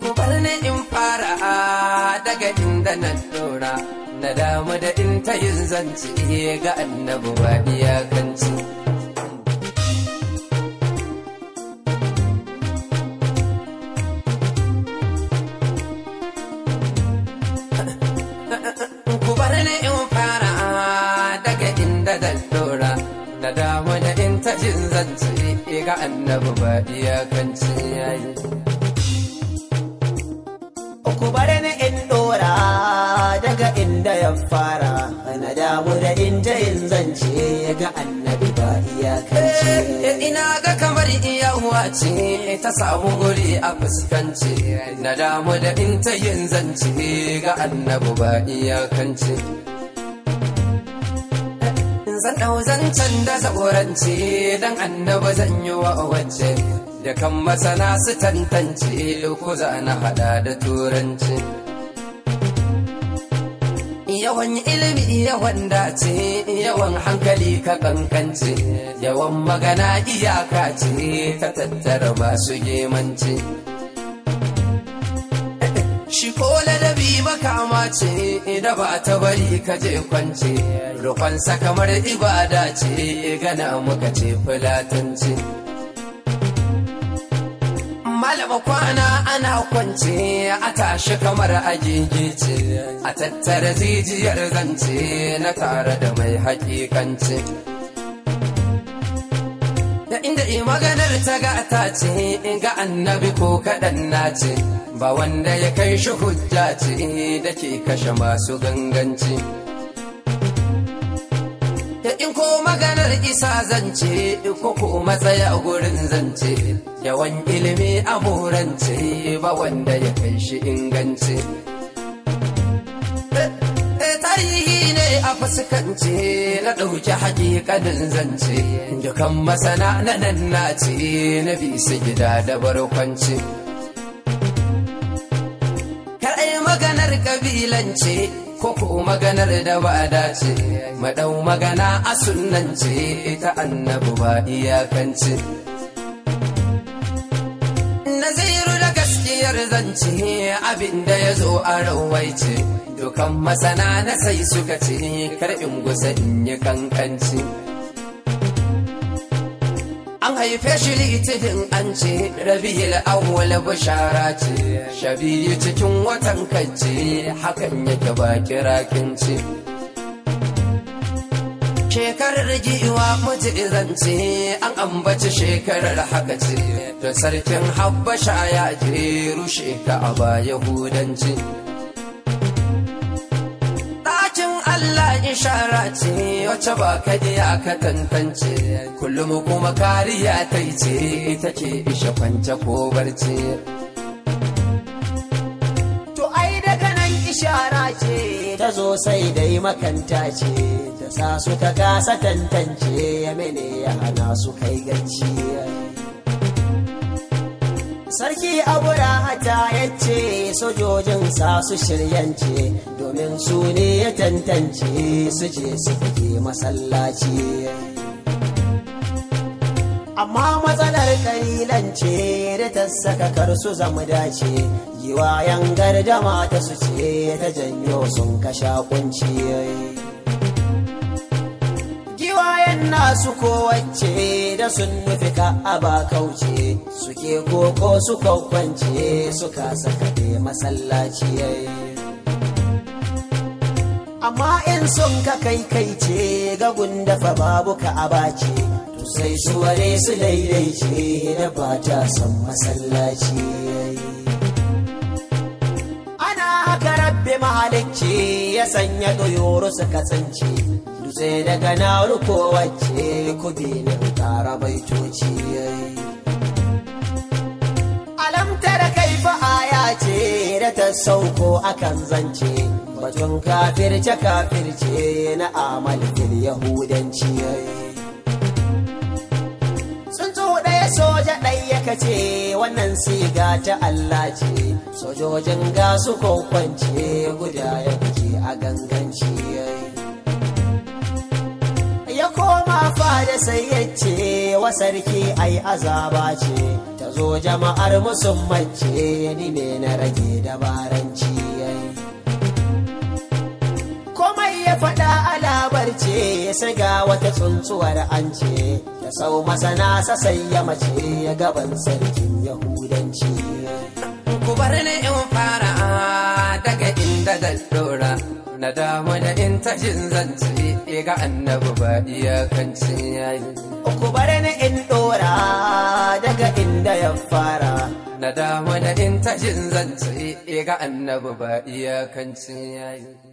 Ku bar ni in fara daga inda na dora, na damu da in ta yin zance ga annabu iyakanci. Ga annabu ba iyakanci yayi. ku bar ni in dora daga inda ya fara. Na damu da inda yin zance ga annabi ba iyakance. Eh, ina ga kamar iya ce ta samu guri a fuskanci na damu da in ta yin zance ga annabu ba iyakance. Zan ɗau zancen da zaurance don annabi zan yi wa wacce. Da kan masana su tantance ko za na hada da turanci. Yawan ilimi yawan dace yawan hankali ka kankance yawan magana iyaka ce ta tattara masu gemanci. Shi ko ladabi makama ce da ba ta bari ka je kwance. Rukunsa kamar ibada ce gana muka ce fulatanci. Malama kwana ana kwance a tashi kamar agigice a tattara jijiyar zance na tare da mai hakikanci. Inda i maganar ta gata ce ga annabi ko kaɗan na ce ba wanda ya kai shi hujja ce da ke kashe masu ganganci. In ko maganar isa zance ko ko matsaya gurin zance yawan ilimi a morance ba wanda ya kai shi inganci. Eh, tarihi ne a fuskance na ɗauki hakikanin zance. Dukan masana na nan na ce na bisa gida da barkwanci. Kaɗai maganar ƙabilance ko ko maganar da ba dace. Maɗau magana a sunance ita annabu ba iyakance. Gaskiyar zance abin da ya zo a rawaice. Dukan masana na sai suka ce karɓin gusa in yi kankanci. An haife shi litinin an ce rabi'il awwal bishara ce shabiyu cikin watan kacce hakan yake ba kirakinci Shekarar muji zance an ambaci shekarar haka ce. Da sarkin habbasha ya je rushe a ba yahudanci. Ɗakin Allah ishara ce wacce ba ka iya ka tantance. Kullum kuma kariya ta ce take ishe kwance ko barci. Zo sai dai makanta ce ta sa su ta kasa tantance ya mene ya hana su kai ganci Sarki Aburahata ya ce sojojin sa su shiryance domin su ne ya tantance su je su fage masallaci. Amma matsalar kalilan ce da ta saka kar su zama dace, giwayen gardama ta su ce ta janyo sun kasha kunci. giwayen nasu kowace da sun nufi ka'aba kauce suke koko su kwakwance suka saka masallaci amma in sun ka kai kai ce ga gundafa babu ka'aba ce to sai su ware su daidaice da ba ta son masallaci. Ana haka rabbi mahalicci ya sanya ɗoyoro suka tsince dutse daga na ruko wacce kubi na tara baitoci. Alamtara kai aya ce da ta sauko akan zance. Batun kafirce kafirce na amal fil yahudanci. Soja ɗaya kace wannan siga ta Allah ce. Sojojin gasu kwance guda ya fice a ganganci ya ya sai ya ce wa sarki ai azaba ce. Ta zo jama'ar musulmanci ni me na rage dabaranci. Ce sai ga wata tsuntsuwar an ce ta sau masana sa sai ya mace ya gaban sarkin yahudanci. Ku bar ni in fara daga inda zan dora. Na damu da in ta jin zance ga annabi ba iyakanci yayi ku bar ni in dora daga inda ya fara. Na damu da in ta jin zance ga annabi ba iyakanci yayi